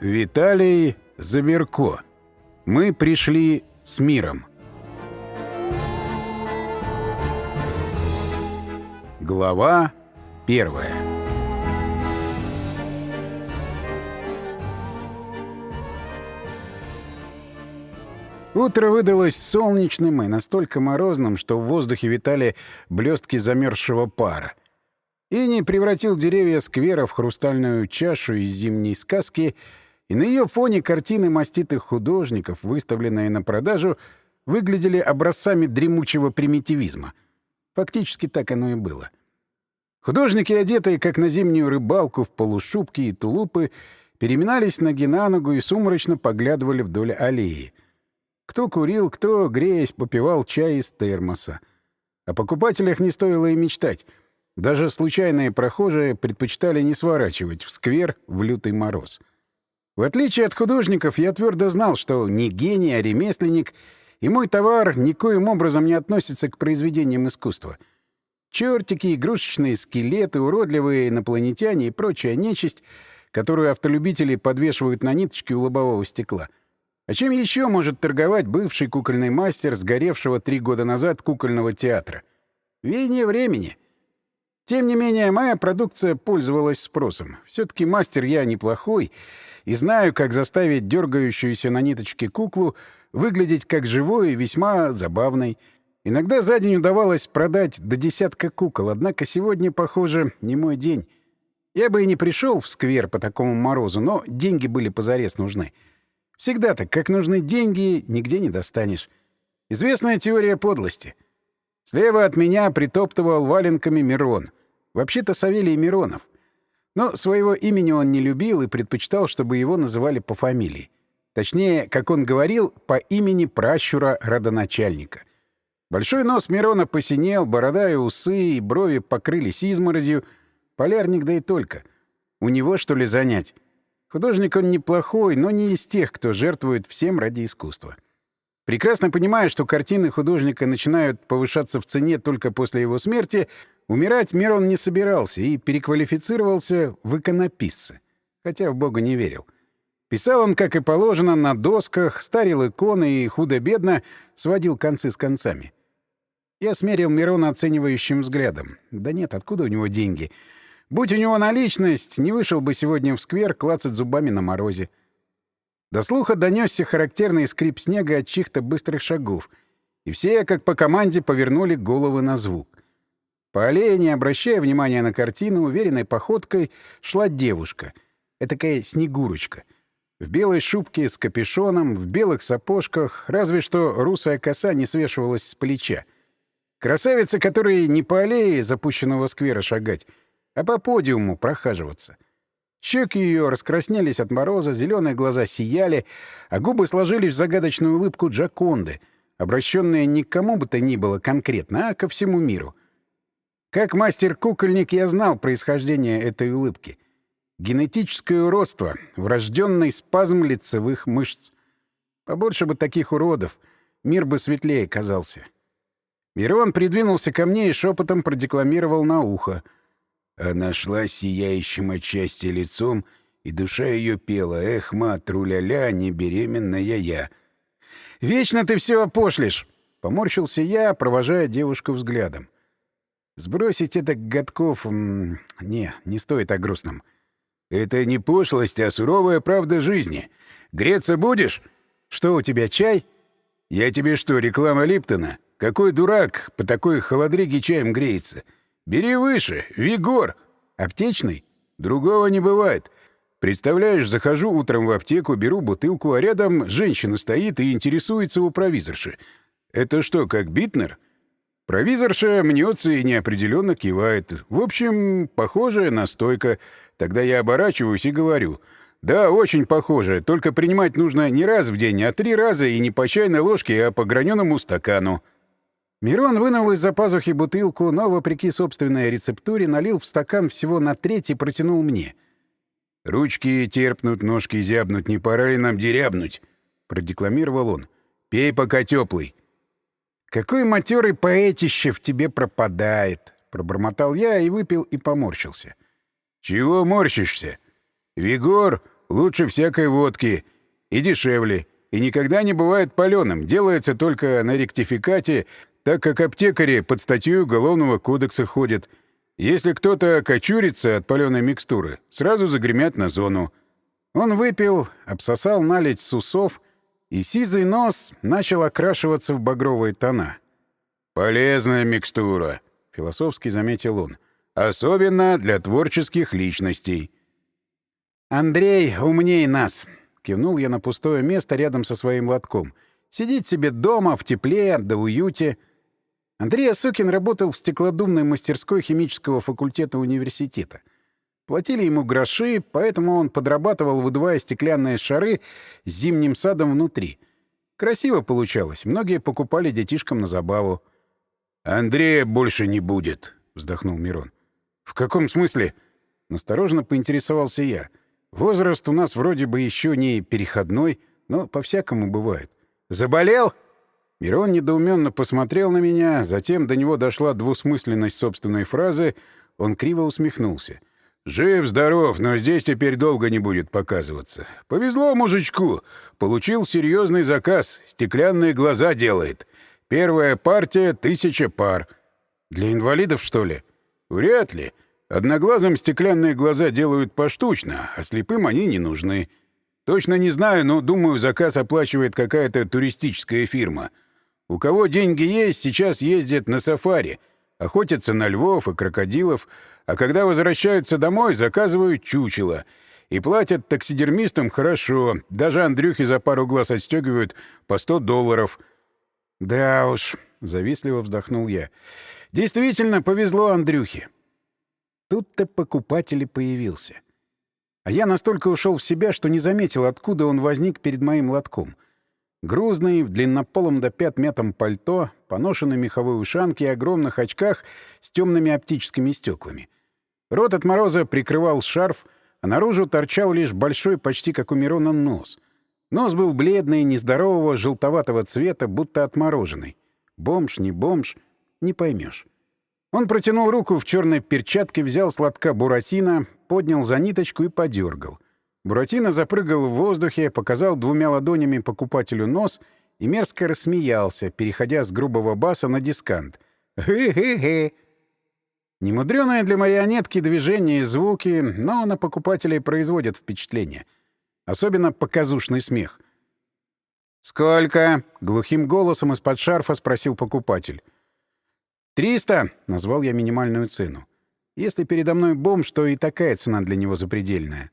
Виталий Заберко. Мы пришли с миром. Глава первая. Утро выдалось солнечным и настолько морозным, что в воздухе витали блестки замерзшего пара. Ини превратил деревья сквера в хрустальную чашу из зимней сказки, и на ее фоне картины маститых художников, выставленные на продажу, выглядели образцами дремучего примитивизма. Фактически так оно и было. Художники, одетые как на зимнюю рыбалку в полушубки и тулупы, переминались ноги на ногу и сумрачно поглядывали вдоль аллеи. Кто курил, кто, греясь, попивал чай из термоса. О покупателях не стоило и мечтать — даже случайные прохожие предпочитали не сворачивать в сквер в лютый мороз. В отличие от художников, я твердо знал, что не гений, а ремесленник, и мой товар никоим образом не относится к произведениям искусства. Чертики, игрушечные скелеты, уродливые инопланетяне и прочая нечисть, которую автолюбители подвешивают на ниточке у лобового стекла. А чем еще может торговать бывший кукольный мастер сгоревшего три года назад кукольного театра? Веяние времени. Тем не менее, моя продукция пользовалась спросом. Все-таки мастер я неплохой и знаю, как заставить дергающуюся на ниточке куклу выглядеть как живой и весьма забавной. Иногда за день удавалось продать до десятка кукол, однако сегодня, похоже, не мой день. Я бы и не пришел в сквер по такому морозу, но деньги были позарез нужны. Всегда так, как нужны деньги, нигде не достанешь. Известная теория подлости. Слева от меня притоптывал валенками Мирон — Вообще-то Савелий Миронов. Но своего имени он не любил и предпочитал, чтобы его называли по фамилии. Точнее, как он говорил, по имени пращура родоначальника. Большой нос Мирона посинел, борода и усы, и брови покрылись изморозью. Полярник да и только. У него, что ли, занять? Художник он неплохой, но не из тех, кто жертвует всем ради искусства. Прекрасно понимая, что картины художника начинают повышаться в цене только после его смерти, умирать Мирон не собирался и переквалифицировался в иконописца, хотя в Бога не верил. Писал он, как и положено, на досках, старил иконы и худо-бедно сводил концы с концами. Я смерил Мирона оценивающим взглядом. Да нет, откуда у него деньги? Будь у него наличность, не вышел бы сегодня в сквер клацать зубами на морозе. До слуха донесся характерный скрип снега от чьих-то быстрых шагов, и все, как по команде, повернули головы на звук. По аллее, не обращая внимания на картину, уверенной походкой шла девушка, этакая снегурочка. В белой шубке с капюшоном, в белых сапожках, разве что русая коса не свешивалась с плеча. Красавица, которой не по аллее запущенного сквера шагать, а по подиуму прохаживаться — Щеки ее раскраснелись от мороза, зеленые глаза сияли, а губы сложились в загадочную улыбку Джаконды, обращенные не к кому бы то ни было конкретно, а ко всему миру. Как мастер-кукольник я знал происхождение этой улыбки. Генетическое уродство, врожденный спазм лицевых мышц. Побольше бы таких уродов, мир бы светлее казался. Мирон придвинулся ко мне и шепотом продекламировал на ухо — а нашла сияющим от счастья лицом, и душа ее пела «Эх, мат, тру-ля-ля, не беременная я». «Вечно ты все опошлишь!» — поморщился я, провожая девушку взглядом. «Сбросить это годков... Не, не стоит о грустном». «Это не пошлость, а суровая правда жизни. Греться будешь? Что у тебя, чай?» «Я тебе что, реклама Липтона? Какой дурак по такой холодриге чаем греется?» Бери выше, Вигор. Аптечный? Другого не бывает. Представляешь, захожу утром в аптеку, беру бутылку, а рядом женщина стоит и интересуется у провизорши. Это что, как Битнер? Провизорша мнется и неопределенно кивает. В общем, похожая настойка. Тогда я оборачиваюсь и говорю. Да, очень похоже, только принимать нужно не раз в день, а три раза и не по чайной ложке, а по граненому стакану. Мирон вынул из-за пазухи бутылку, но, вопреки собственной рецептуре, налил в стакан всего на треть и протянул мне. «Ручки терпнут, ножки зябнут, не пора ли нам дерябнуть?» — продекламировал он. «Пей, пока теплый». «Какой матерый поэтище в тебе пропадает!» — пробормотал я и выпил и поморщился. «Чего морщишься? Вигор Лучше всякой водки. И дешевле. И никогда не бывает паленым. Делается только на ректификате, так как аптекари под статью Уголовного кодекса ходят. Если кто-то кочурится от паленой микстуры, сразу загремят на зону. Он выпил, обсосал налить с усов, и сизый нос начал окрашиваться в багровые тона. «Полезная микстура», — философски заметил он. «Особенно для творческих личностей». «Андрей умней нас», — кивнул я на пустое место рядом со своим лотком. «Сидеть себе дома, в тепле, да уюте». Андрей Осокин работал в стеклодумной мастерской химического факультета университета. Платили ему гроши, поэтому он подрабатывал, выдувая стеклянные шары с зимним садом внутри. Красиво получалось, многие покупали детишкам на забаву. «Андрея больше не будет», — вздохнул Мирон. «В каком смысле?» — настороженно поинтересовался я. «Возраст у нас вроде бы еще не переходной, но по-всякому бывает». «Заболел?» Мирон недоуменно посмотрел на меня, затем до него дошла двусмысленность собственной фразы, он криво усмехнулся. «Жив-здоров, но здесь теперь долго не будет показываться. Повезло мужичку. Получил серьезный заказ. Стеклянные глаза делает. Первая партия — тысяча пар. Для инвалидов, что ли? Вряд ли. Одноглазым стеклянные глаза делают поштучно, а слепым они не нужны. Точно не знаю, но, думаю, заказ оплачивает какая-то туристическая фирма. У кого деньги есть, сейчас ездят на сафари, охотятся на львов и крокодилов, а когда возвращаются домой, заказывают чучело — и платят таксидермистам хорошо. Даже Андрюхе за пару глаз отстегивают по 100 долларов. «Да уж», — завистливо вздохнул я. «Действительно, повезло Андрюхе». Тут-то покупатель и появился. А я настолько ушел в себя, что не заметил, откуда он возник перед моим лотком. Грузный, в длиннополом до пят мятом пальто, поношенной меховой ушанке и огромных очках с темными оптическими стеклами. Рот от мороза прикрывал шарф, а наружу торчал лишь большой, почти как у Мирона, нос — Нос был бледный, нездорового, желтоватого цвета, будто отмороженный. Бомж, не бомж, не поймешь. Он протянул руку в черной перчатке, взял сладка буратино, поднял за ниточку и подергал. Буратино запрыгал в воздухе, показал двумя ладонями покупателю нос и мерзко рассмеялся, переходя с грубого баса на дискант. «Хе-хе-хе!» Немудреное для марионетки движения и звуки, но на покупателей производят впечатление — Особенно показушный смех. «Сколько?» — глухим голосом из-под шарфа спросил покупатель. «Триста!» — назвал я минимальную цену. Если передо мной бомж, то и такая цена для него запредельная.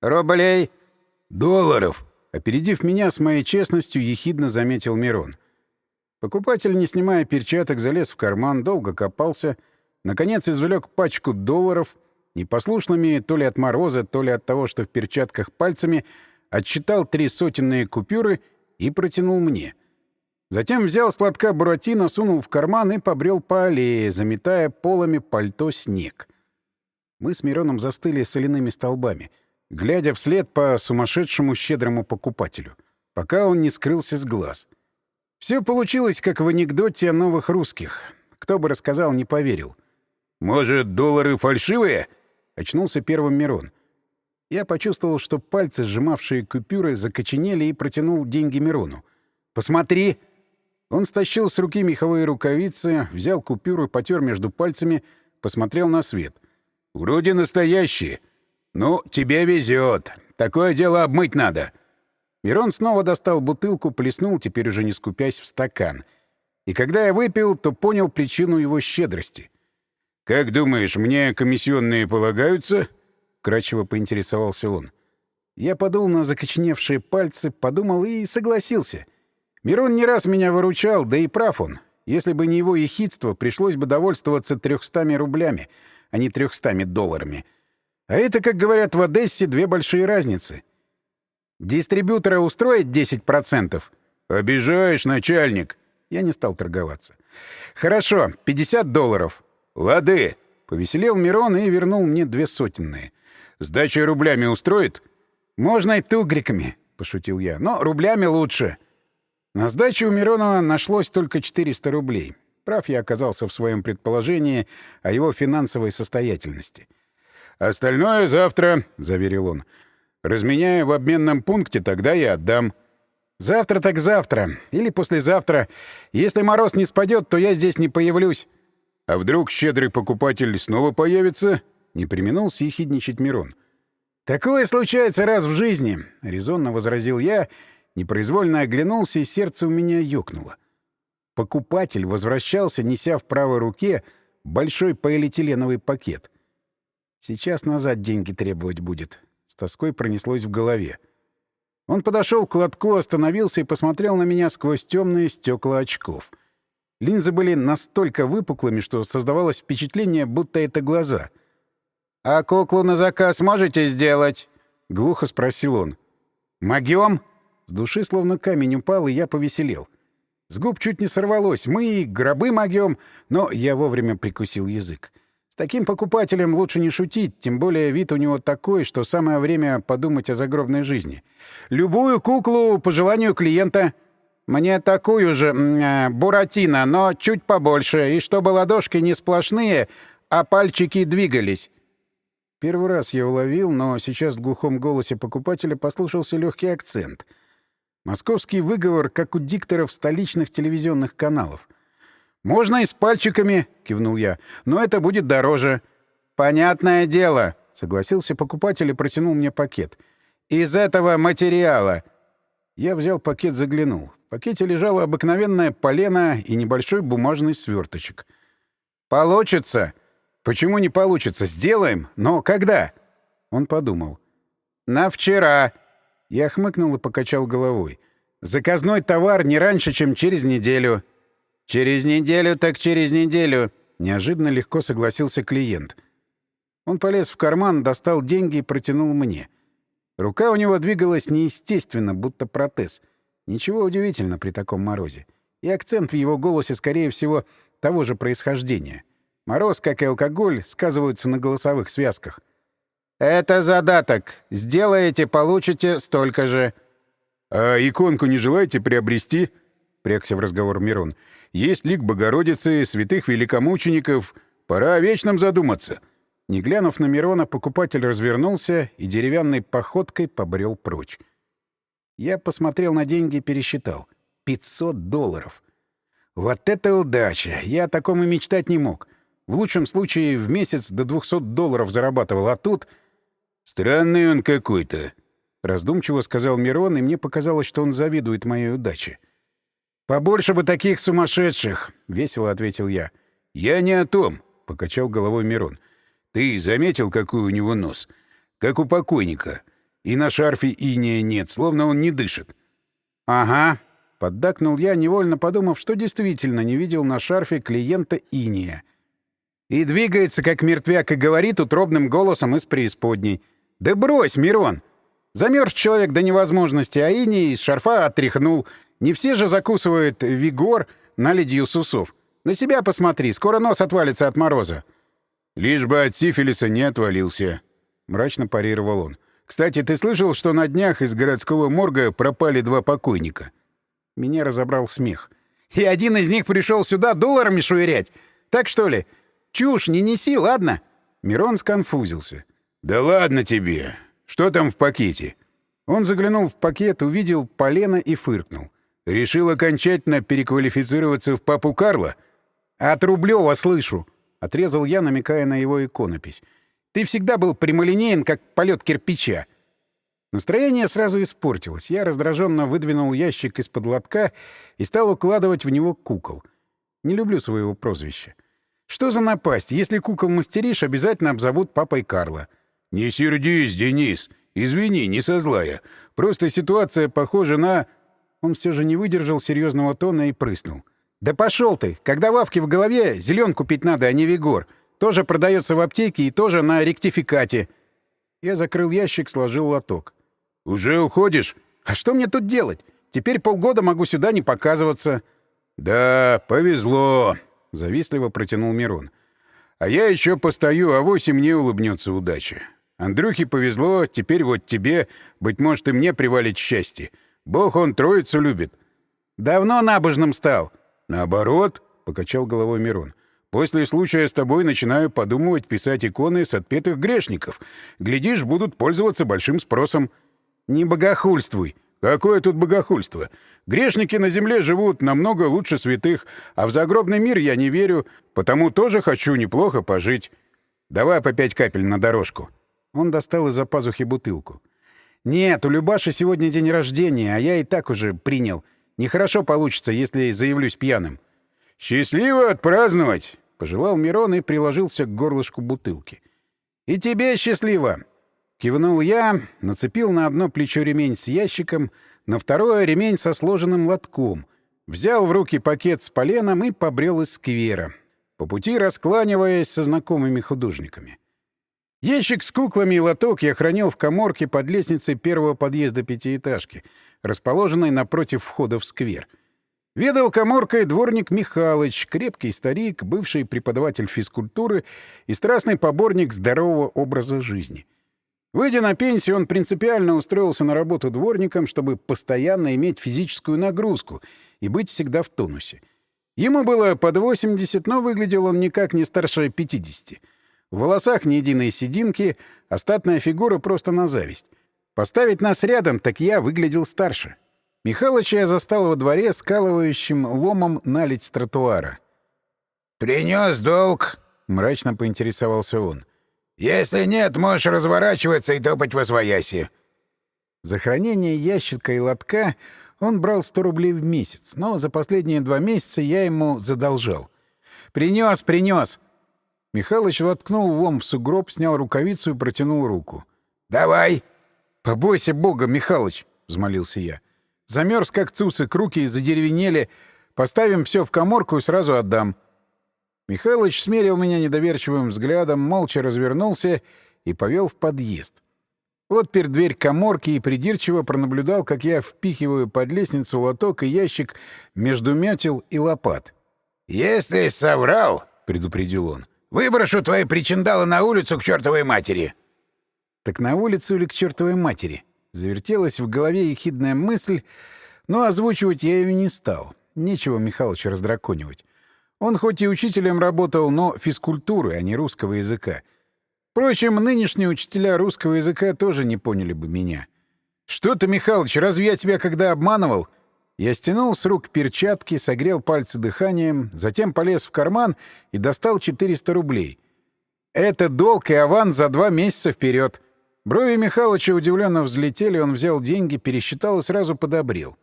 «Рублей!» «Долларов!» Опередив меня с моей честностью, ехидно заметил Мирон. Покупатель, не снимая перчаток, залез в карман, долго копался, наконец извлек пачку долларов Непослушными то ли от мороза, то ли от того, что в перчатках пальцами, отсчитал три сотенные купюры и протянул мне. Затем взял сладка буратино, сунул в карман и побрел по аллее, заметая полами пальто снег. Мы с Мироном застыли соляными столбами, глядя вслед по сумасшедшему щедрому покупателю, пока он не скрылся с глаз. Все получилось, как в анекдоте о новых русских. Кто бы рассказал, не поверил. «Может, доллары фальшивые?» Очнулся первым Мирон. Я почувствовал, что пальцы, сжимавшие купюры, закоченели и протянул деньги Мирону. «Посмотри!» Он стащил с руки меховые рукавицы, взял купюру, потер между пальцами, посмотрел на свет. «Вроде настоящие. Ну, тебе везет. Такое дело обмыть надо». Мирон снова достал бутылку, плеснул, теперь уже не скупясь, в стакан. И когда я выпил, то понял причину его щедрости. «Как думаешь, мне комиссионные полагаются?» — кратчево поинтересовался он. Я подул на закоченевшие пальцы, подумал и согласился. Мирон не раз меня выручал, да и прав он. Если бы не его ехидство, пришлось бы довольствоваться трехстами рублями, а не трехстами долларами. А это, как говорят в Одессе, две большие разницы. Дистрибьютора устроить 10%? «Обижаешь, начальник!» Я не стал торговаться. «Хорошо, 50 долларов. «Лады!» — повеселел Мирон и вернул мне две сотенные. «Сдачей рублями устроит?» «Можно и тугриками», — пошутил я, — «но рублями лучше». На сдачу у Миронова нашлось только 400 рублей. Прав я оказался в своем предположении о его финансовой состоятельности. «Остальное завтра», — заверил он. Разменяю в обменном пункте, тогда я отдам. Завтра так завтра. Или послезавтра. Если мороз не спадет, то я здесь не появлюсь. А вдруг щедрый покупатель снова появится? Не применул съехидничать Мирон. Такое случается раз в жизни, — резонно возразил я, непроизвольно оглянулся, и сердце у меня ёкнуло. Покупатель возвращался, неся в правой руке большой полиэтиленовый пакет. Сейчас назад деньги требовать будет. С тоской пронеслось в голове. Он подошел к лотку, остановился и посмотрел на меня сквозь темные стекла очков. Линзы были настолько выпуклыми, что создавалось впечатление, будто это глаза. «А куклу на заказ можете сделать?» — глухо спросил он. «Могём?» С души словно камень упал, и я повеселел. С губ чуть не сорвалось. Мы гробы могём, но я вовремя прикусил язык. Таким покупателем лучше не шутить, тем более вид у него такой, что самое время подумать о загробной жизни. Любую куклу по желанию клиента. Мне такую же, э, Буратино, но чуть побольше, и чтобы ладошки не сплошные, а пальчики двигались. Первый раз я уловил, но сейчас в глухом голосе покупателя послушался легкий акцент. Московский выговор, как у дикторов столичных телевизионных каналов — «Можно и с пальчиками», — кивнул я, — «но это будет дороже». «Понятное дело», — согласился покупатель и протянул мне пакет. «Из этого материала». Я взял пакет, заглянул. В пакете лежало обыкновенное полено и небольшой бумажный сверточек. «Получится?» «Почему не получится? Сделаем. Но когда?» Он подумал. «На вчера». Я хмыкнул и покачал головой. «Заказной товар не раньше, чем через неделю». «Через неделю так через неделю», — неожиданно легко согласился клиент. Он полез в карман, достал деньги и протянул мне. Рука у него двигалась неестественно, будто протез. Ничего удивительного при таком морозе. И акцент в его голосе, скорее всего, того же происхождения. Мороз, как и алкоголь, сказываются на голосовых связках. «Это задаток. Сделаете, получите столько же». «А иконку не желаете приобрести?» Впрягся в разговор Мирон. «Есть лик Богородицы, святых великомучеников. Пора о вечном задуматься». Не глянув на Мирона, покупатель развернулся и деревянной походкой побрел прочь. Я посмотрел на деньги и пересчитал. 500 долларов. Вот это удача! Я о таком и мечтать не мог. В лучшем случае в месяц до 200 долларов зарабатывал, а тут... «Странный он какой-то», — раздумчиво сказал Мирон, и мне показалось, что он завидует моей удаче. «Побольше бы таких сумасшедших!» — весело ответил я. «Я не о том!» — покачал головой Мирон. «Ты заметил, какой у него нос? Как у покойника. И на шарфе иния нет, словно он не дышит». «Ага», — поддакнул я, невольно подумав, что действительно не видел на шарфе клиента иния. И двигается, как мертвяк, и говорит утробным голосом из преисподней. «Да брось, Мирон! Замерз человек до невозможности, а иний из шарфа отряхнул, не все же закусывают вигор наледью с усов. На себя посмотри, скоро нос отвалится от мороза. Лишь бы от сифилиса не отвалился, мрачно парировал он. Кстати, ты слышал, что на днях из городского морга пропали два покойника? Меня разобрал смех. И один из них пришел сюда долларами швырять. Так что ли? Чушь не неси, ладно? Мирон сконфузился. Да ладно тебе. Что там в пакете? Он заглянул в пакет, увидел полено и фыркнул. Решил окончательно переквалифицироваться в папу Карла? От Рублева слышу, отрезал я, намекая на его иконопись. Ты всегда был прямолинеен, как полет кирпича. Настроение сразу испортилось. Я раздраженно выдвинул ящик из-под лотка и стал укладывать в него кукол. Не люблю своего прозвища. Что за напасть? Если кукол мастеришь, обязательно обзовут папой Карла. «Не сердись, Денис. Извини, не со злая. Просто ситуация похожа на...» Он все же не выдержал серьезного тона и прыснул. «Да пошел ты! Когда вавки в голове, зелен купить надо, а не Вигор. Тоже продается в аптеке и тоже на ректификате». Я закрыл ящик, сложил лоток. «Уже уходишь?» «А что мне тут делать? Теперь полгода могу сюда не показываться». «Да, повезло», — завистливо протянул Мирон. «А я еще постою, а вось и мне улыбнется удача. Андрюхе повезло, теперь вот тебе, быть может, и мне привалить счастье. Бог он троицу любит. Давно набожным стал. Наоборот, — покачал головой Мирон. После случая с тобой начинаю подумывать писать иконы с отпетых грешников. Глядишь, будут пользоваться большим спросом. Не богохульствуй. Какое тут богохульство? Грешники на земле живут намного лучше святых, а в загробный мир я не верю, потому тоже хочу неплохо пожить. Давай по пять капель на дорожку. Он достал из-за пазухи бутылку. «Нет, у Любаши сегодня день рождения, а я и так уже принял. Нехорошо получится, если заявлюсь пьяным». «Счастливо отпраздновать!» — пожелал Мирон и приложился к горлышку бутылки. «И тебе счастливо!» Кивнул я, нацепил на одно плечо ремень с ящиком, на второе — ремень со сложенным лотком, взял в руки пакет с поленом и побрел из сквера, по пути раскланиваясь со знакомыми художниками. Ящик с куклами и лоток я хранил в коморке под лестницей первого подъезда пятиэтажки, расположенной напротив входа в сквер. Ведал коморкой дворник Михалыч, крепкий старик, бывший преподаватель физкультуры и страстный поборник здорового образа жизни. Выйдя на пенсию, он принципиально устроился на работу дворником, чтобы постоянно иметь физическую нагрузку и быть всегда в тонусе. Ему было под 80, но выглядел он никак не старше 50. В волосах ни единой сединки, остатная фигура просто на зависть. Поставить нас рядом, так я выглядел старше. Михалыча я застал во дворе скалывающим ломом налить с тротуара. «Принес долг?» — мрачно поинтересовался он. «Если нет, можешь разворачиваться и топать во свояси». За хранение ящика и лотка он брал 100 рублей в месяц, но за последние два месяца я ему задолжал. «Принес, принес!» Михалыч воткнул лом в сугроб, снял рукавицу и протянул руку. «Давай!» «Побойся Бога, Михалыч!» — взмолился я. «Замерз, как цуцик, руки задеревенели. Поставим все в коморку и сразу отдам». Михалыч смерил меня недоверчивым взглядом, молча развернулся и повел в подъезд. Вот перед дверь коморки и придирчиво пронаблюдал, как я впихиваю под лестницу лоток и ящик между метел и лопат. «Если соврал, — предупредил он, Выброшу твои причиндалы на улицу к чертовой матери!» «Так на улицу или к чертовой матери?» Завертелась в голове ехидная мысль, но озвучивать я ее не стал. Нечего Михалыча раздраконивать. Он хоть и учителем работал, но физкультуры, а не русского языка. Впрочем, нынешние учителя русского языка тоже не поняли бы меня. «Что ты, Михалыч, разве я тебя когда обманывал?» Я стянул с рук перчатки, согрел пальцы дыханием, затем полез в карман и достал 400 рублей. Это долг и аванс за два месяца вперед. Брови Михалыча удивленно взлетели, он взял деньги, пересчитал и сразу подобрел.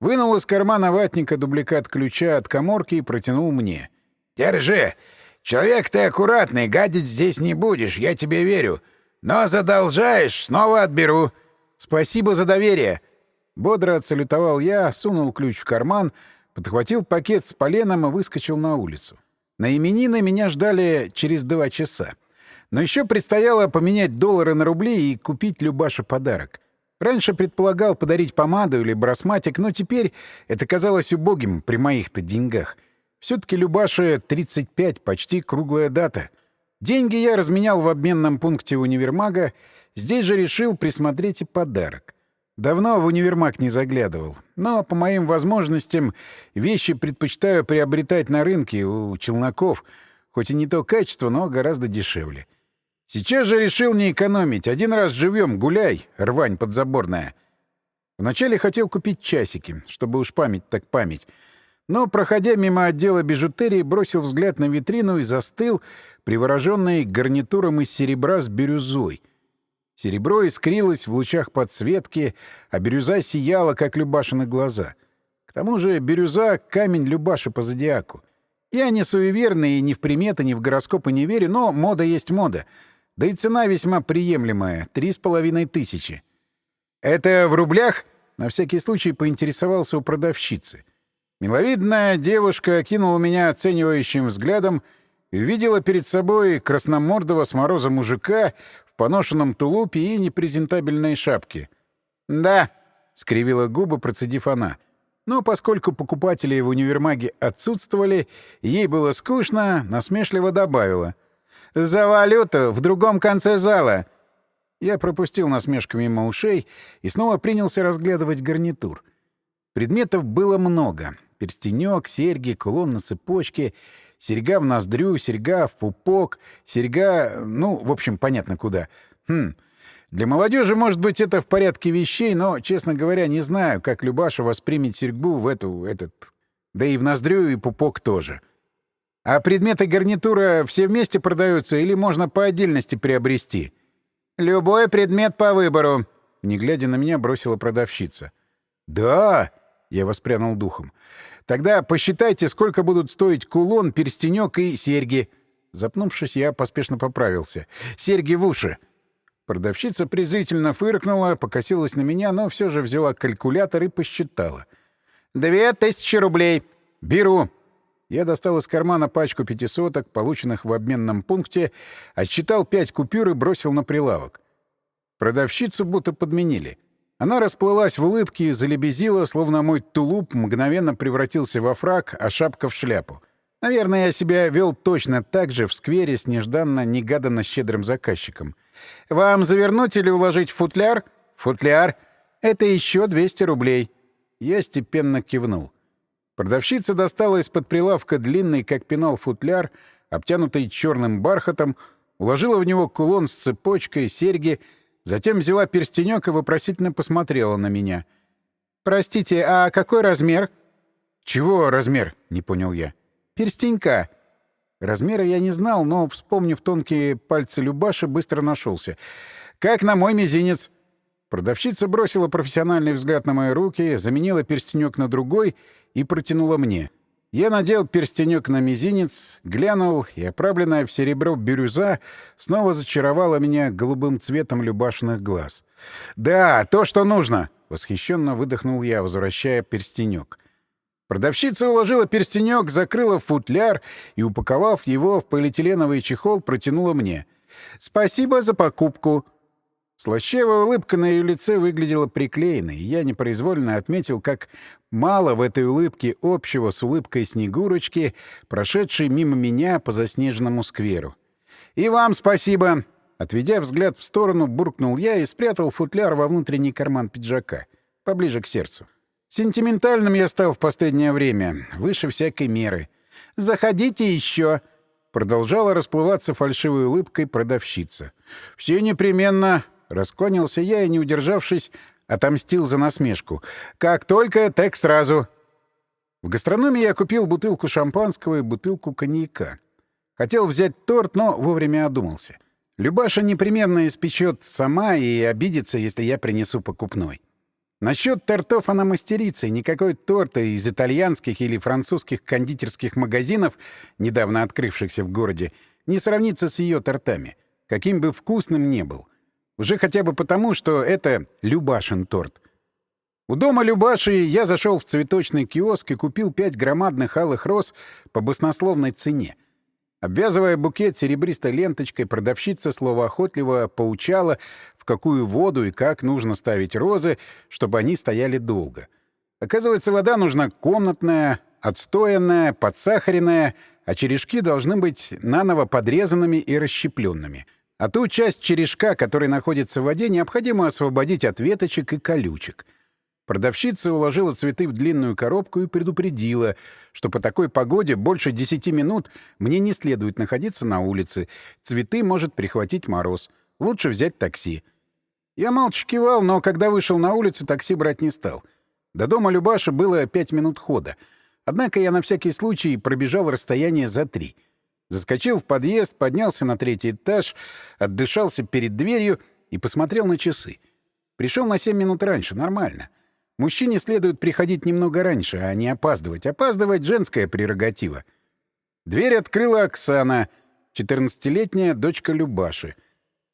Вынул из кармана ватника дубликат ключа от коморки и протянул мне. «Держи! Человек ты аккуратный, гадить здесь не будешь, я тебе верю. Но задолжаешь, снова отберу». «Спасибо за доверие!» Бодро отсалютовал я, сунул ключ в карман, подхватил пакет с поленом и выскочил на улицу. На именины меня ждали через два часа. Но еще предстояло поменять доллары на рубли и купить Любаше подарок. Раньше предполагал подарить помаду или брасматик, но теперь это казалось убогим при моих-то деньгах. Все-таки Любаше 35, почти круглая дата. Деньги я разменял в обменном пункте универмага, здесь же решил присмотреть и подарок. Давно в универмаг не заглядывал. Но, по моим возможностям, вещи предпочитаю приобретать на рынке у челноков. Хоть и не то качество, но гораздо дешевле. Сейчас же решил не экономить. Один раз живем, гуляй, рвань подзаборная. Вначале хотел купить часики, чтобы уж память так память. Но, проходя мимо отдела бижутерии, бросил взгляд на витрину и застыл, привороженный гарнитуром из серебра с бирюзой — Серебро искрилось в лучах подсветки, а бирюза сияла, как Любашины глаза. К тому же бирюза — камень Любаши по зодиаку. Я не суеверный и ни в приметы, ни в гороскопы не верю, но мода есть мода. Да и цена весьма приемлемая — три с половиной тысячи. «Это в рублях?» — на всякий случай поинтересовался у продавщицы. Миловидная девушка окинула меня оценивающим взглядом и увидела перед собой красномордого с мороза мужика поношенном тулупе и непрезентабельной шапке. «Да», — скривила губы, процедив она. Но поскольку покупатели в универмаге отсутствовали, ей было скучно, насмешливо добавила. «За валюту в другом конце зала!» Я пропустил насмешку мимо ушей и снова принялся разглядывать гарнитур. Предметов было много. Перстенек, серьги, кулон на цепочке. Серьга в ноздрю, серьга в пупок, серьга... Ну, в общем, понятно куда. Хм... Для молодежи, может быть, это в порядке вещей, но, честно говоря, не знаю, как Любаша воспримет серьгу в эту... этот... Да и в ноздрю, и пупок тоже. А предметы гарнитура все вместе продаются или можно по отдельности приобрести? Любой предмет по выбору, не глядя на меня, бросила продавщица. Да, я воспрянул духом. Тогда посчитайте, сколько будут стоить кулон, перстенек и серьги. Запнувшись, я поспешно поправился. Серьги в уши. Продавщица презрительно фыркнула, покосилась на меня, но все же взяла калькулятор и посчитала. «Две тысячи рублей. Беру». Я достал из кармана пачку пятисоток, полученных в обменном пункте, отсчитал пять купюр и бросил на прилавок. Продавщицу будто подменили. Она расплылась в улыбке и залебезила, словно мой тулуп мгновенно превратился во фраг, а шапка в шляпу. Наверное, я себя вел точно так же в сквере с нежданно-негаданно щедрым заказчиком. «Вам завернуть или уложить футляр?» «Футляр. Это еще 200 рублей». Я степенно кивнул. Продавщица достала из-под прилавка длинный, как пенал, футляр, обтянутый черным бархатом, уложила в него кулон с цепочкой, серьги, затем взяла перстенек и вопросительно посмотрела на меня. «Простите, а какой размер?» «Чего размер?» — не понял я перстенька. Размера я не знал, но, вспомнив тонкие пальцы Любаши, быстро нашелся. «Как на мой мизинец!» Продавщица бросила профессиональный взгляд на мои руки, заменила перстенек на другой и протянула мне. Я надел перстенек на мизинец, глянул, и оправленная в серебро бирюза снова зачаровала меня голубым цветом Любашиных глаз. «Да, то, что нужно!» — восхищенно выдохнул я, возвращая перстенек. Продавщица уложила перстенек, закрыла футляр и, упаковав его в полиэтиленовый чехол, протянула мне. «Спасибо за покупку». Слащавая улыбка на ее лице выглядела приклеенной, и я непроизвольно отметил, как мало в этой улыбке общего с улыбкой Снегурочки, прошедшей мимо меня по заснеженному скверу. «И вам спасибо!» Отведя взгляд в сторону, буркнул я и спрятал футляр во внутренний карман пиджака, поближе к сердцу. Сентиментальным я стал в последнее время, выше всякой меры. «Заходите еще!» — продолжала расплываться фальшивой улыбкой продавщица. «Все непременно!» — расклонился я и, не удержавшись, отомстил за насмешку. «Как только, так сразу!» В гастрономе я купил бутылку шампанского и бутылку коньяка. Хотел взять торт, но вовремя одумался. Любаша непременно испечет сама и обидится, если я принесу покупной. Насчет тортов она мастерица, и никакой торта из итальянских или французских кондитерских магазинов, недавно открывшихся в городе, не сравнится с ее тортами, каким бы вкусным ни был. Уже хотя бы потому, что это Любашин торт. У дома Любаши я зашел в цветочный киоск и купил пять громадных алых роз по баснословной цене. Обвязывая букет серебристой ленточкой, продавщица словоохотливо поучала, в какую воду и как нужно ставить розы, чтобы они стояли долго. Оказывается, вода нужна комнатная, отстоянная, подсахаренная, а черешки должны быть наново подрезанными и расщепленными. А ту часть черешка, который находится в воде, необходимо освободить от веточек и колючек. Продавщица уложила цветы в длинную коробку и предупредила, что по такой погоде больше десяти минут мне не следует находиться на улице. Цветы может прихватить мороз. Лучше взять такси. Я молча кивал, но когда вышел на улицу, такси брать не стал. До дома Любаши было пять минут хода. Однако я на всякий случай пробежал расстояние за три. Заскочил в подъезд, поднялся на третий этаж, отдышался перед дверью и посмотрел на часы. Пришел на семь минут раньше, нормально. Мужчине следует приходить немного раньше, а не опаздывать. Опаздывать — женская прерогатива. Дверь открыла Оксана, 14-летняя дочка Любаши.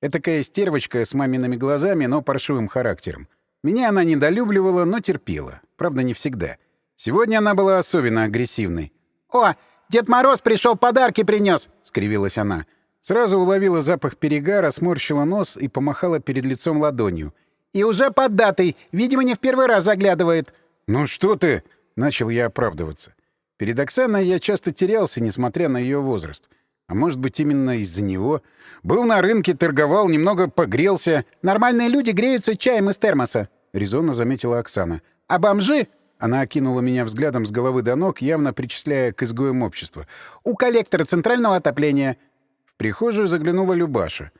Этакая стервочка с мамиными глазами, но паршивым характером. Меня она недолюбливала, но терпела. Правда, не всегда. Сегодня она была особенно агрессивной. «О, Дед Мороз пришел, подарки принес!» — скривилась она. Сразу уловила запах перегара, сморщила нос и помахала перед лицом ладонью. «И уже под датой. Видимо, не в первый раз заглядывает». «Ну что ты?» — начал я оправдываться. Перед Оксаной я часто терялся, несмотря на ее возраст. А может быть, именно из-за него? Был на рынке, торговал, немного погрелся. «Нормальные люди греются чаем из термоса», — резонно заметила Оксана. «А бомжи? Она окинула меня взглядом с головы до ног, явно причисляя к изгоям общества. «У коллектора центрального отопления». В прихожую заглянула Любаша.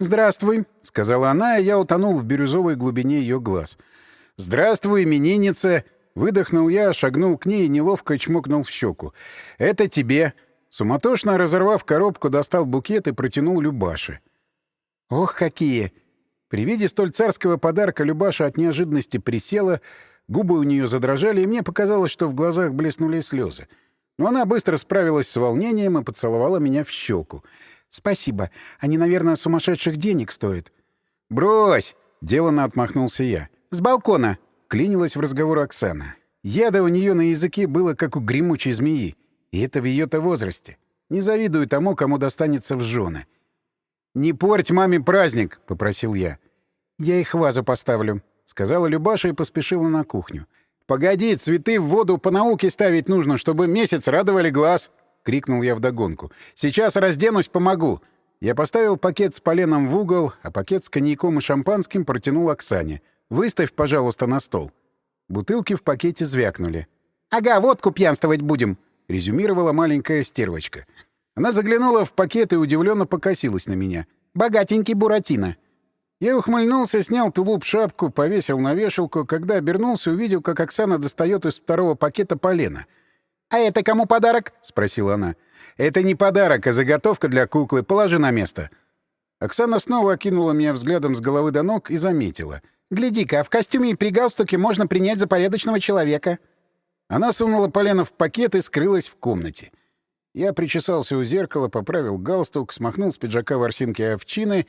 «Здравствуй», — сказала она, и я утонул в бирюзовой глубине ее глаз. «Здравствуй, именинница!» Выдохнул я, шагнул к ней и неловко чмокнул в щеку. «Это тебе!» Суматошно разорвав коробку, достал букет и протянул Любаше. «Ох, какие!» При виде столь царского подарка Любаша от неожиданности присела, губы у нее задрожали, и мне показалось, что в глазах блеснули слезы. Но она быстро справилась с волнением и поцеловала меня в щеку. «Спасибо. Они, наверное, сумасшедших денег стоят». «Брось!» — деланно отмахнулся я. «С балкона!» — клинилась в разговор Оксана. Яда у нее на языке было, как у гремучей змеи. И это в ее-то возрасте. Не завидую тому, кому достанется в жены. «Не порть маме праздник!» — попросил я. «Я их вазу поставлю», — сказала Любаша и поспешила на кухню. «Погоди, цветы в воду по науке ставить нужно, чтобы месяц радовали глаз!» — крикнул я вдогонку. «Сейчас разденусь, помогу!» Я поставил пакет с поленом в угол, а пакет с коньяком и шампанским протянул Оксане. «Выставь, пожалуйста, на стол». Бутылки в пакете звякнули. «Ага, водку пьянствовать будем!» — резюмировала маленькая стервочка. Она заглянула в пакет и удивленно покосилась на меня. «Богатенький Буратино!» Я ухмыльнулся, снял тулуп, шапку, повесил на вешалку. Когда обернулся, увидел, как Оксана достает из второго пакета полено. «А это кому подарок?» — спросила она. «Это не подарок, а заготовка для куклы. Положи на место». Оксана снова окинула меня взглядом с головы до ног и заметила. «Гляди-ка, в костюме и при галстуке можно принять за порядочного человека». Она сунула полено в пакет и скрылась в комнате. Я причесался у зеркала, поправил галстук, смахнул с пиджака ворсинки овчины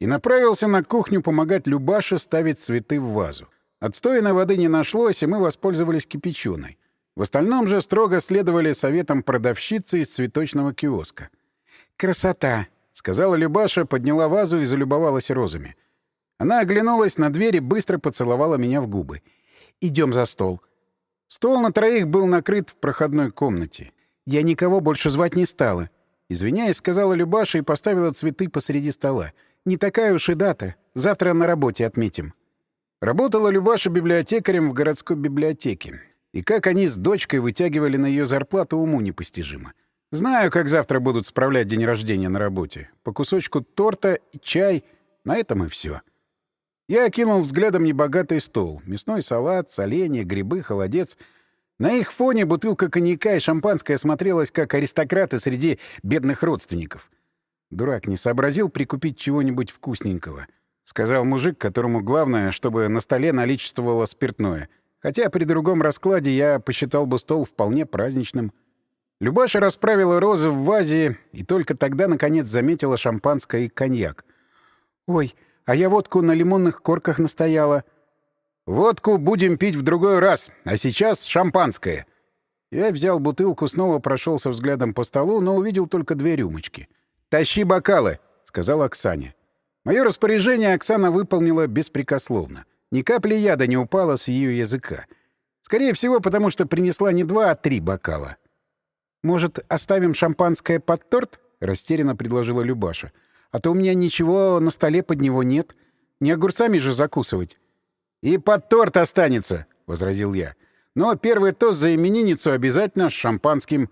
и направился на кухню помогать Любаше ставить цветы в вазу. Отстойной воды не нашлось, и мы воспользовались кипяченой. В остальном же строго следовали советам продавщицы из цветочного киоска. «Красота!» — сказала Любаша, подняла вазу и залюбовалась розами. Она оглянулась на дверь и быстро поцеловала меня в губы. «Идем за стол». Стол на троих был накрыт в проходной комнате. Я никого больше звать не стала. Извиняясь, сказала Любаша и поставила цветы посреди стола. «Не такая уж и дата. Завтра на работе отметим». Работала Любаша библиотекарем в городской библиотеке. И как они с дочкой вытягивали на ее зарплату, уму непостижимо. Знаю, как завтра будут справлять день рождения на работе. По кусочку торта и чай. На этом и все. Я окинул взглядом небогатый стол. Мясной салат, соленья, грибы, холодец. На их фоне бутылка коньяка и шампанское смотрелась как аристократы среди бедных родственников. Дурак не сообразил прикупить чего-нибудь вкусненького. Сказал мужик, которому главное, чтобы на столе наличествовало спиртное. Хотя при другом раскладе я посчитал бы стол вполне праздничным. Любаша расправила розы в вазе и только тогда, наконец, заметила шампанское и коньяк. «Ой, а я водку на лимонных корках настояла. Водку будем пить в другой раз, а сейчас шампанское. Я взял бутылку, снова прошелся взглядом по столу, но увидел только две рюмочки. «Тащи бокалы», — сказал Оксане. Мое распоряжение Оксана выполнила беспрекословно. Ни капли яда не упала с ее языка. Скорее всего, потому что принесла не два, а три бокала. «Может, оставим шампанское под торт?» — растерянно предложила Любаша. — а то у меня ничего на столе под него нет. Не огурцами же закусывать. — И под торт останется, — возразил я. — Но первый тост за именинницу обязательно с шампанским.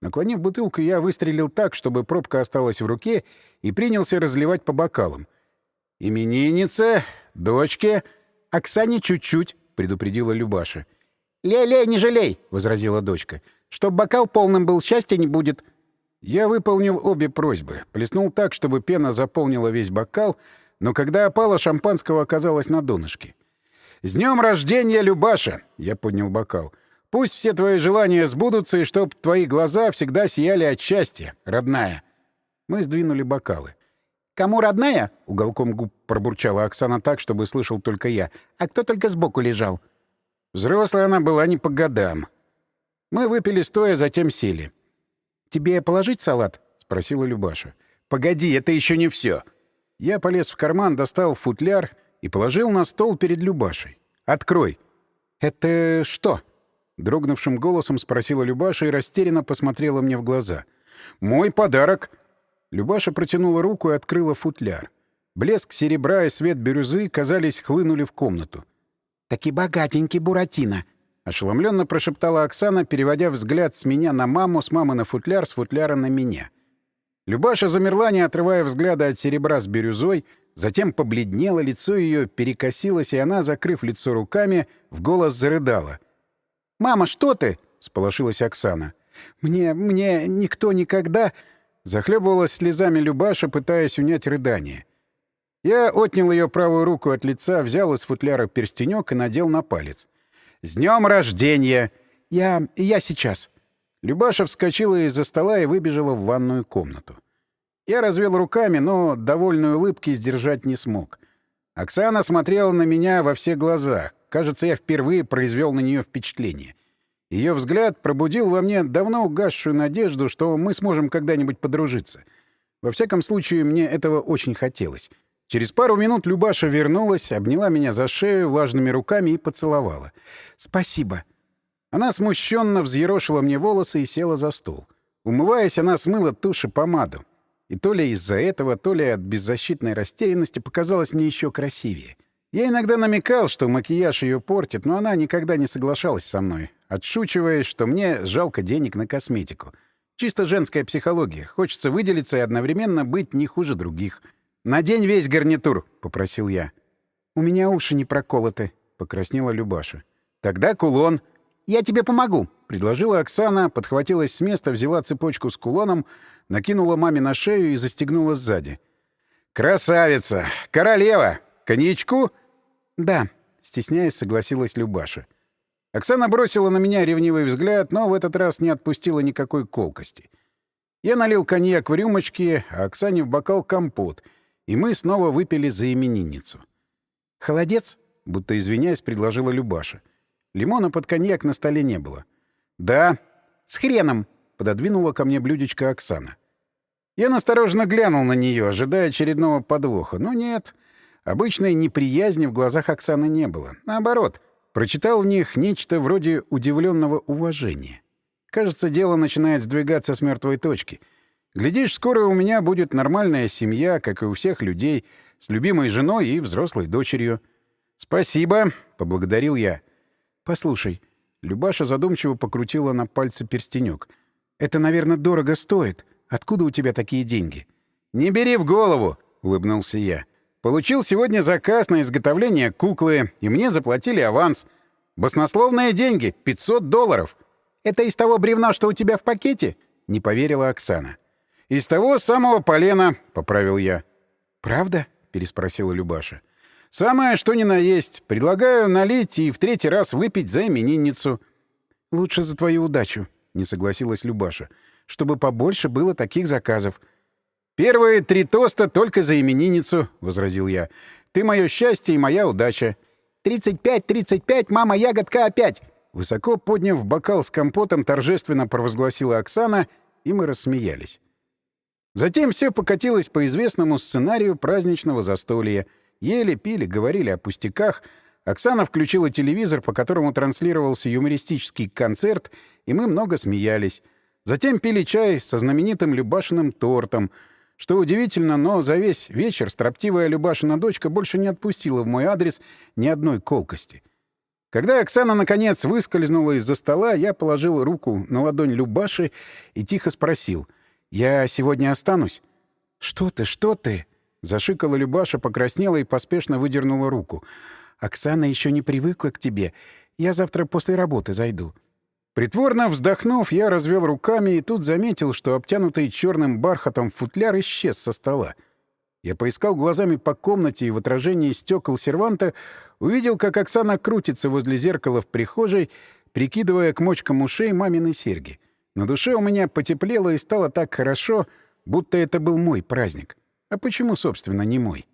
Наклонив бутылку, я выстрелил так, чтобы пробка осталась в руке, и принялся разливать по бокалам. — Именинница, дочке, Оксане чуть-чуть, — предупредила Любаша. — Лей-лей, не жалей, — возразила дочка. — Чтоб бокал полным был, счастья не будет. — я выполнил обе просьбы. Плеснул так, чтобы пена заполнила весь бокал, но когда опала, шампанского оказалось на донышке. «С днем рождения, Любаша!» — я поднял бокал. «Пусть все твои желания сбудутся, и чтоб твои глаза всегда сияли от счастья, родная!» Мы сдвинули бокалы. «Кому родная?» — уголком губ пробурчала Оксана так, чтобы слышал только я. «А кто только сбоку лежал?» Взрослая она была не по годам. Мы выпили стоя, затем сели. «Тебе положить салат?» — спросила Любаша. «Погоди, это еще не все. Я полез в карман, достал футляр и положил на стол перед Любашей. «Открой». «Это что?» — дрогнувшим голосом спросила Любаша и растерянно посмотрела мне в глаза. «Мой подарок!» Любаша протянула руку и открыла футляр. Блеск серебра и свет бирюзы, казались, хлынули в комнату. «Таки богатенький Буратино!» — ошеломленно прошептала Оксана, переводя взгляд с меня на маму, с мамы на футляр, с футляра на меня. Любаша замерла, не отрывая взгляда от серебра с бирюзой, затем побледнело, лицо ее перекосилось, и она, закрыв лицо руками, в голос зарыдала. «Мама, что ты?» — сполошилась Оксана. «Мне... мне никто никогда...» Захлебывалась слезами Любаша, пытаясь унять рыдание. Я отнял ее правую руку от лица, взял из футляра перстенек и надел на палец. «С днем рождения!» «Я... я сейчас». Любаша вскочила из-за стола и выбежала в ванную комнату. Я развел руками, но довольной улыбки сдержать не смог. Оксана смотрела на меня во все глаза. Кажется, я впервые произвел на нее впечатление. Ее взгляд пробудил во мне давно угасшую надежду, что мы сможем когда-нибудь подружиться. Во всяком случае, мне этого очень хотелось. Через пару минут Любаша вернулась, обняла меня за шею влажными руками и поцеловала. «Спасибо». Она смущенно взъерошила мне волосы и села за стол. Умываясь, она смыла тушь и помаду. И то ли из-за этого, то ли от беззащитной растерянности показалось мне еще красивее. Я иногда намекал, что макияж ее портит, но она никогда не соглашалась со мной, отшучиваясь, что мне жалко денег на косметику. Чисто женская психология. Хочется выделиться и одновременно быть не хуже других — «Надень весь гарнитур», — попросил я. «У меня уши не проколоты», — покраснела Любаша. «Тогда кулон». «Я тебе помогу», — предложила Оксана, подхватилась с места, взяла цепочку с кулоном, накинула маме на шею и застегнула сзади. «Красавица! Королева! Коньячку?» «Да», — стесняясь, согласилась Любаша. Оксана бросила на меня ревнивый взгляд, но в этот раз не отпустила никакой колкости. Я налил коньяк в рюмочки, а Оксане в бокал компот — и мы снова выпили за именинницу. «Холодец?» — будто извиняясь, предложила Любаша. Лимона под коньяк на столе не было. «Да, с хреном!» — пододвинула ко мне блюдечко Оксана. Я настороженно глянул на нее, ожидая очередного подвоха. Но нет, обычной неприязни в глазах Оксаны не было. Наоборот, прочитал в них нечто вроде удивленного уважения. Кажется, дело начинает сдвигаться с мертвой точки — Глядишь, скоро у меня будет нормальная семья, как и у всех людей, с любимой женой и взрослой дочерью. «Спасибо», — поблагодарил я. «Послушай», — Любаша задумчиво покрутила на пальце перстенек. «Это, наверное, дорого стоит. Откуда у тебя такие деньги?» «Не бери в голову», — улыбнулся я. «Получил сегодня заказ на изготовление куклы, и мне заплатили аванс. Баснословные деньги — 500 долларов». «Это из того бревна, что у тебя в пакете?» — не поверила Оксана. «Из того самого полена», — поправил я. «Правда?» — переспросила Любаша. «Самое, что ни на есть. Предлагаю налить и в третий раз выпить за именинницу». «Лучше за твою удачу», — не согласилась Любаша. «Чтобы побольше было таких заказов». «Первые три тоста только за именинницу», — возразил я. «Ты мое счастье и моя удача». «Тридцать пять, тридцать пять, мама, ягодка опять!» Высоко подняв бокал с компотом, торжественно провозгласила Оксана, и мы рассмеялись. Затем все покатилось по известному сценарию праздничного застолья. Ели, пили, говорили о пустяках. Оксана включила телевизор, по которому транслировался юмористический концерт, и мы много смеялись. Затем пили чай со знаменитым Любашиным тортом. Что удивительно, но за весь вечер строптивая Любашина дочка больше не отпустила в мой адрес ни одной колкости. Когда Оксана, наконец, выскользнула из-за стола, я положил руку на ладонь Любаши и тихо спросил — «Я сегодня останусь». «Что ты, что ты?» Зашикала Любаша, покраснела и поспешно выдернула руку. «Оксана еще не привыкла к тебе. Я завтра после работы зайду». Притворно вздохнув, я развел руками и тут заметил, что обтянутый черным бархатом футляр исчез со стола. Я поискал глазами по комнате и в отражении стекол серванта увидел, как Оксана крутится возле зеркала в прихожей, прикидывая к мочкам ушей мамины серьги. На душе у меня потеплело и стало так хорошо, будто это был мой праздник. А почему, собственно, не мой?